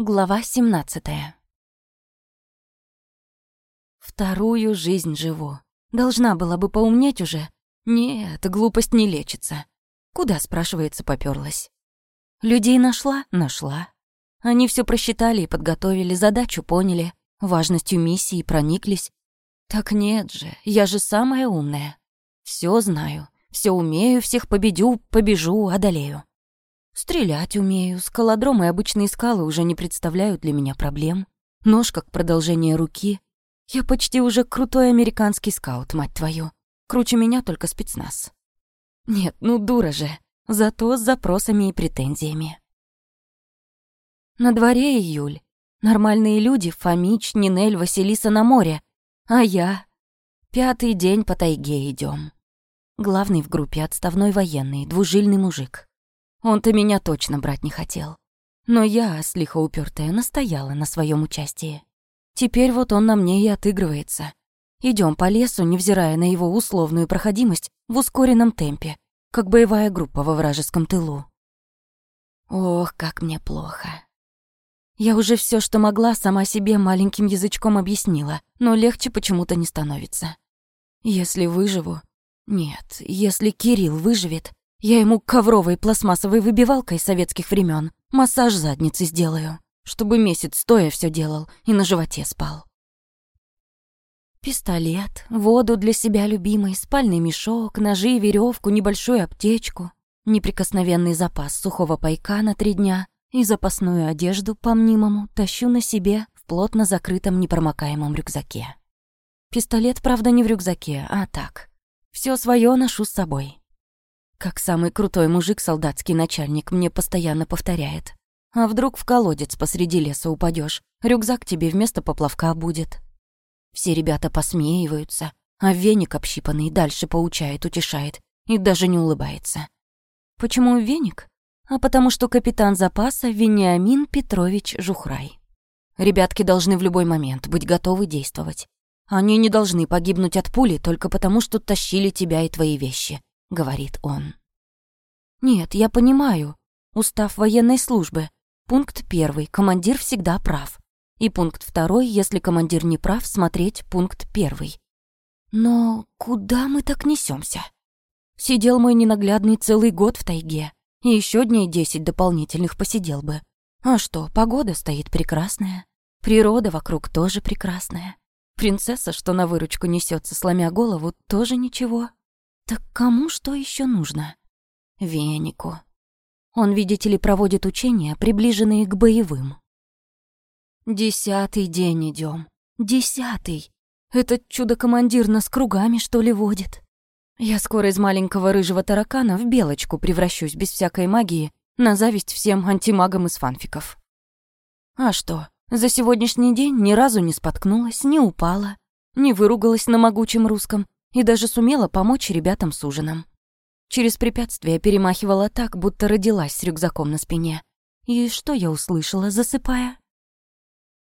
Глава 17 Вторую жизнь живу. Должна была бы поумнеть уже. Нет, глупость не лечится. Куда, спрашивается, попёрлась? Людей нашла? Нашла. Они все просчитали и подготовили, задачу поняли, важностью миссии прониклись. Так нет же, я же самая умная. Все знаю, все умею, всех победю, побежу, одолею. Стрелять умею, скалодром и обычные скалы уже не представляют для меня проблем. Нож как продолжение руки. Я почти уже крутой американский скаут, мать твою. Круче меня только спецназ. Нет, ну дура же. Зато с запросами и претензиями. На дворе июль. Нормальные люди — Фомич, Нинель, Василиса на море. А я? Пятый день по тайге идем. Главный в группе — отставной военный, двужильный мужик. Он-то меня точно брать не хотел. Но я, слегка упертая, настояла на своем участии. Теперь вот он на мне и отыгрывается. Идем по лесу, невзирая на его условную проходимость, в ускоренном темпе, как боевая группа во вражеском тылу. Ох, как мне плохо. Я уже все, что могла, сама себе маленьким язычком объяснила, но легче почему-то не становится. Если выживу... Нет, если Кирилл выживет, я ему ковровой пластмассовой выбивалкой советских времен массаж задницы сделаю, чтобы месяц стоя все делал и на животе спал. Пистолет, воду для себя любимой, спальный мешок, ножи, веревку, небольшую аптечку, неприкосновенный запас сухого пайка на три дня и запасную одежду, по мнимому, тащу на себе в плотно закрытом непромокаемом рюкзаке. Пистолет, правда, не в рюкзаке, а так. Все свое ношу с собой. Как самый крутой мужик, солдатский начальник мне постоянно повторяет. А вдруг в колодец посреди леса упадешь, рюкзак тебе вместо поплавка будет. Все ребята посмеиваются, а веник общипанный дальше поучает, утешает и даже не улыбается. Почему веник? А потому что капитан запаса Вениамин Петрович Жухрай. Ребятки должны в любой момент быть готовы действовать. Они не должны погибнуть от пули только потому, что тащили тебя и твои вещи. — говорит он. «Нет, я понимаю. Устав военной службы. Пункт первый. Командир всегда прав. И пункт второй, если командир не прав, смотреть пункт первый. Но куда мы так несемся? Сидел мой ненаглядный целый год в тайге. И еще дней десять дополнительных посидел бы. А что, погода стоит прекрасная. Природа вокруг тоже прекрасная. Принцесса, что на выручку несется, сломя голову, тоже ничего. Так кому что еще нужно? Венику. Он, видите ли, проводит учения, приближенные к боевым. Десятый день идем. Десятый. Этот чудо-командир нас кругами, что ли, водит? Я скоро из маленького рыжего таракана в белочку превращусь без всякой магии на зависть всем антимагам из фанфиков. А что, за сегодняшний день ни разу не споткнулась, не упала, не выругалась на могучем русском, и даже сумела помочь ребятам с ужином. Через препятствие перемахивала так, будто родилась с рюкзаком на спине. И что я услышала, засыпая?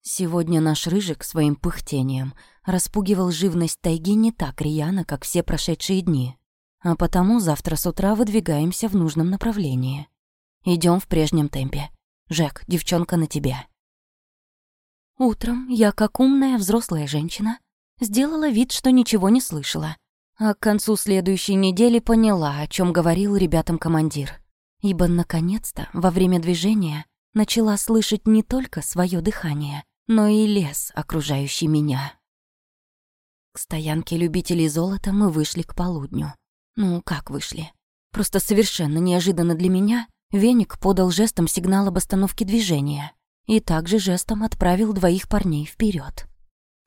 Сегодня наш Рыжик своим пыхтением распугивал живность тайги не так рьяно, как все прошедшие дни. А потому завтра с утра выдвигаемся в нужном направлении. Идем в прежнем темпе. Жек, девчонка на тебя. Утром я, как умная взрослая женщина, сделала вид, что ничего не слышала. А к концу следующей недели поняла, о чем говорил ребятам командир. Ибо, наконец-то, во время движения начала слышать не только свое дыхание, но и лес, окружающий меня. К стоянке любителей золота мы вышли к полудню. Ну, как вышли? Просто совершенно неожиданно для меня Веник подал жестом сигнал об остановке движения и также жестом отправил двоих парней вперед.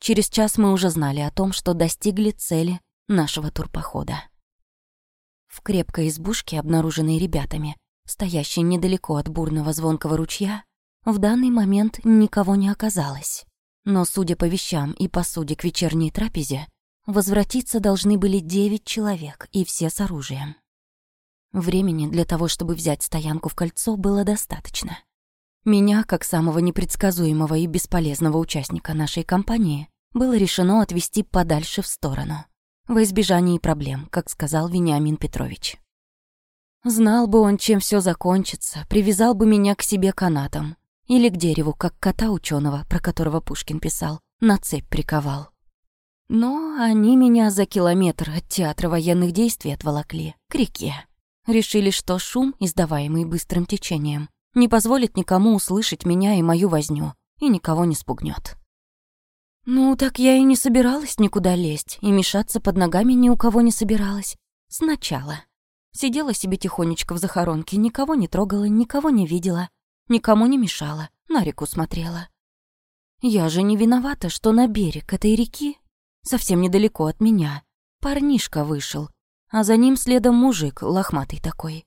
Через час мы уже знали о том, что достигли цели нашего турпохода. В крепкой избушке, обнаруженной ребятами, стоящей недалеко от бурного звонкого ручья, в данный момент никого не оказалось. Но, судя по вещам и посуде к вечерней трапезе, возвратиться должны были девять человек, и все с оружием. Времени для того, чтобы взять стоянку в кольцо, было достаточно. Меня, как самого непредсказуемого и бесполезного участника нашей компании, было решено отвести подальше в сторону. Во избежании проблем, как сказал Вениамин Петрович. Знал бы он, чем все закончится, привязал бы меня к себе канатом. Или к дереву, как кота ученого, про которого Пушкин писал, на цепь приковал. Но они меня за километр от театра военных действий отволокли, к реке. Решили, что шум, издаваемый быстрым течением, не позволит никому услышать меня и мою возню, и никого не спугнет. «Ну, так я и не собиралась никуда лезть, и мешаться под ногами ни у кого не собиралась. Сначала. Сидела себе тихонечко в захоронке, никого не трогала, никого не видела, никому не мешала, на реку смотрела. Я же не виновата, что на берег этой реки, совсем недалеко от меня, парнишка вышел, а за ним следом мужик, лохматый такой.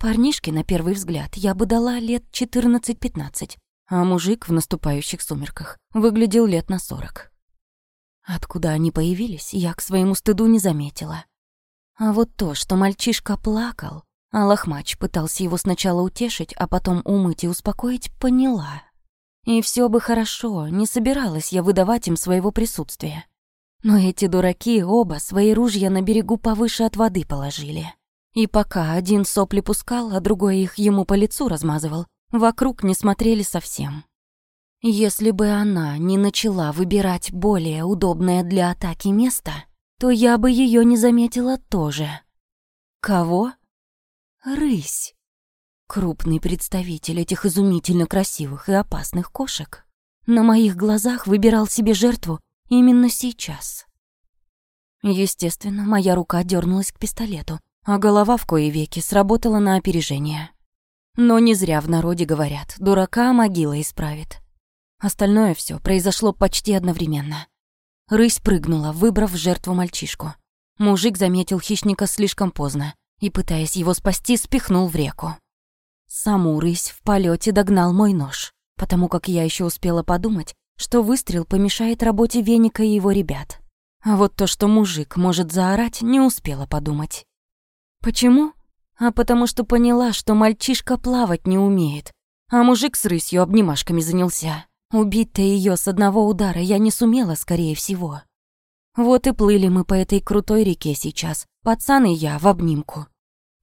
Парнишки, на первый взгляд, я бы дала лет 14-15, а мужик в наступающих сумерках выглядел лет на 40. Откуда они появились, я к своему стыду не заметила. А вот то, что мальчишка плакал, а лохмач пытался его сначала утешить, а потом умыть и успокоить, поняла. И все бы хорошо, не собиралась я выдавать им своего присутствия. Но эти дураки оба свои ружья на берегу повыше от воды положили. И пока один сопли пускал, а другой их ему по лицу размазывал, вокруг не смотрели совсем. Если бы она не начала выбирать более удобное для атаки место, то я бы ее не заметила тоже. Кого? Рысь. Крупный представитель этих изумительно красивых и опасных кошек. На моих глазах выбирал себе жертву именно сейчас. Естественно, моя рука дернулась к пистолету, а голова в кои веки сработала на опережение. Но не зря в народе говорят, дурака могила исправит. Остальное все произошло почти одновременно. Рысь прыгнула, выбрав в жертву мальчишку. Мужик заметил хищника слишком поздно и, пытаясь его спасти, спихнул в реку. Саму рысь в полете догнал мой нож, потому как я еще успела подумать, что выстрел помешает работе веника и его ребят. А вот то, что мужик может заорать, не успела подумать. Почему? А потому что поняла, что мальчишка плавать не умеет. А мужик с рысью обнимашками занялся. Убить-то ее с одного удара я не сумела, скорее всего. Вот и плыли мы по этой крутой реке сейчас, пацан и я в обнимку.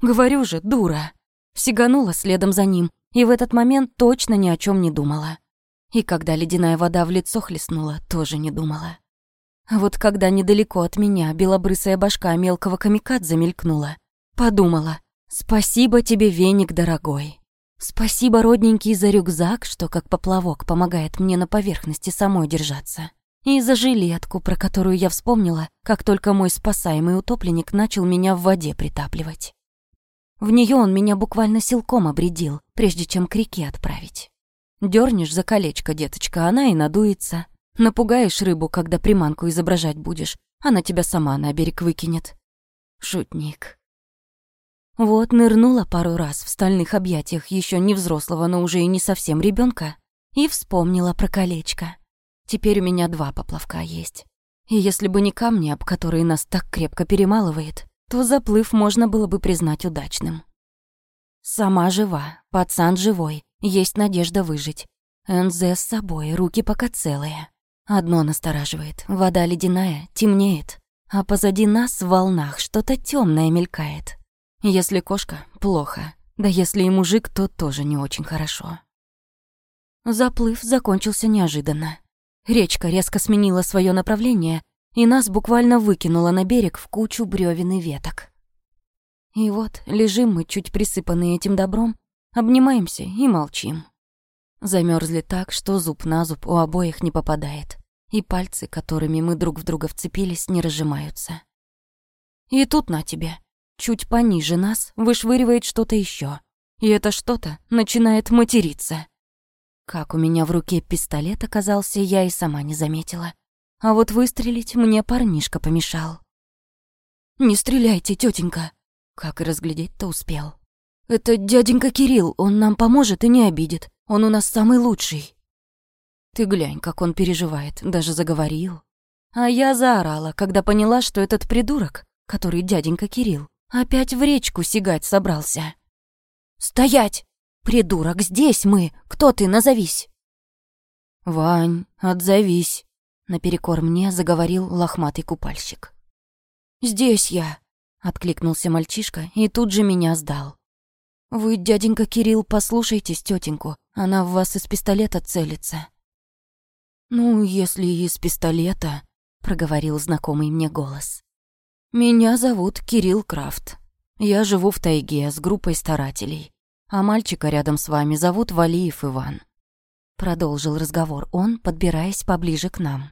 Говорю же, дура. Сиганула следом за ним, и в этот момент точно ни о чем не думала. И когда ледяная вода в лицо хлестнула, тоже не думала. А вот когда недалеко от меня белобрысая башка мелкого камикадзе замелькнула, Подумала, спасибо тебе, веник дорогой. Спасибо, родненький, за рюкзак, что как поплавок помогает мне на поверхности самой держаться. И за жилетку, про которую я вспомнила, как только мой спасаемый утопленник начал меня в воде притапливать. В нее он меня буквально силком обредил, прежде чем к реке отправить. Дернешь за колечко, деточка, она и надуется. Напугаешь рыбу, когда приманку изображать будешь, она тебя сама на берег выкинет. Шутник. Вот нырнула пару раз в стальных объятиях еще не взрослого, но уже и не совсем ребенка, и вспомнила про колечко. Теперь у меня два поплавка есть. И если бы не камни, об которые нас так крепко перемалывает, то заплыв можно было бы признать удачным. Сама жива, пацан живой, есть надежда выжить. НЗ с собой, руки пока целые. Одно настораживает, вода ледяная, темнеет, а позади нас в волнах что-то темное мелькает. Если кошка — плохо. Да если и мужик, то тоже не очень хорошо. Заплыв закончился неожиданно. Речка резко сменила свое направление, и нас буквально выкинула на берег в кучу бревен и веток. И вот лежим мы, чуть присыпанные этим добром, обнимаемся и молчим. Замерзли так, что зуб на зуб у обоих не попадает, и пальцы, которыми мы друг в друга вцепились, не разжимаются. И тут на тебе чуть пониже нас, вышвыривает что-то еще. И это что-то начинает материться. Как у меня в руке пистолет оказался, я и сама не заметила. А вот выстрелить мне парнишка помешал. «Не стреляйте, тетенька! Как и разглядеть-то успел. «Это дяденька Кирилл, он нам поможет и не обидит. Он у нас самый лучший». Ты глянь, как он переживает, даже заговорил. А я заорала, когда поняла, что этот придурок, который дяденька Кирилл, Опять в речку сигать собрался. «Стоять! Придурок, здесь мы! Кто ты, назовись!» «Вань, отзовись!» — наперекор мне заговорил лохматый купальщик. «Здесь я!» — откликнулся мальчишка и тут же меня сдал. «Вы, дяденька Кирилл, послушайте тетеньку, она в вас из пистолета целится». «Ну, если из пистолета», — проговорил знакомый мне голос. «Меня зовут Кирилл Крафт. Я живу в тайге с группой старателей. А мальчика рядом с вами зовут Валиев Иван». Продолжил разговор он, подбираясь поближе к нам.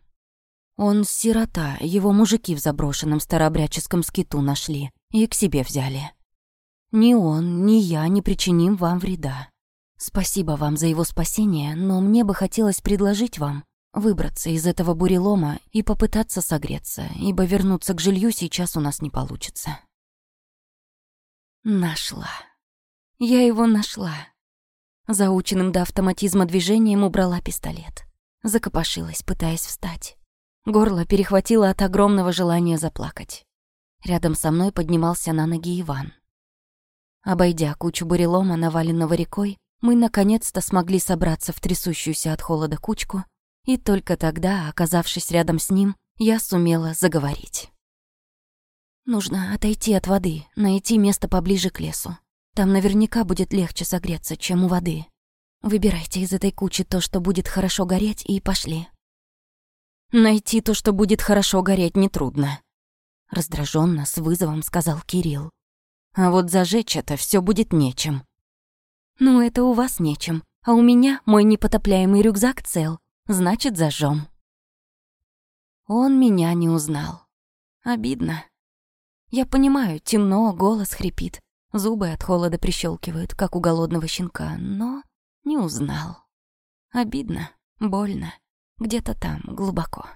«Он сирота, его мужики в заброшенном старобряческом скиту нашли и к себе взяли. Ни он, ни я не причиним вам вреда. Спасибо вам за его спасение, но мне бы хотелось предложить вам Выбраться из этого бурелома и попытаться согреться, ибо вернуться к жилью сейчас у нас не получится. Нашла. Я его нашла. Заученным до автоматизма движением убрала пистолет. Закопошилась, пытаясь встать. Горло перехватило от огромного желания заплакать. Рядом со мной поднимался на ноги Иван. Обойдя кучу бурелома, наваленного рекой, мы наконец-то смогли собраться в трясущуюся от холода кучку и только тогда, оказавшись рядом с ним, я сумела заговорить. «Нужно отойти от воды, найти место поближе к лесу. Там наверняка будет легче согреться, чем у воды. Выбирайте из этой кучи то, что будет хорошо гореть, и пошли». «Найти то, что будет хорошо гореть, нетрудно», — раздраженно с вызовом сказал Кирилл. «А вот зажечь это все будет нечем». «Ну, это у вас нечем, а у меня мой непотопляемый рюкзак цел, значит, зажжем. Он меня не узнал. Обидно. Я понимаю, темно, голос хрипит, зубы от холода прищелкивают, как у голодного щенка, но не узнал. Обидно, больно, где-то там, глубоко.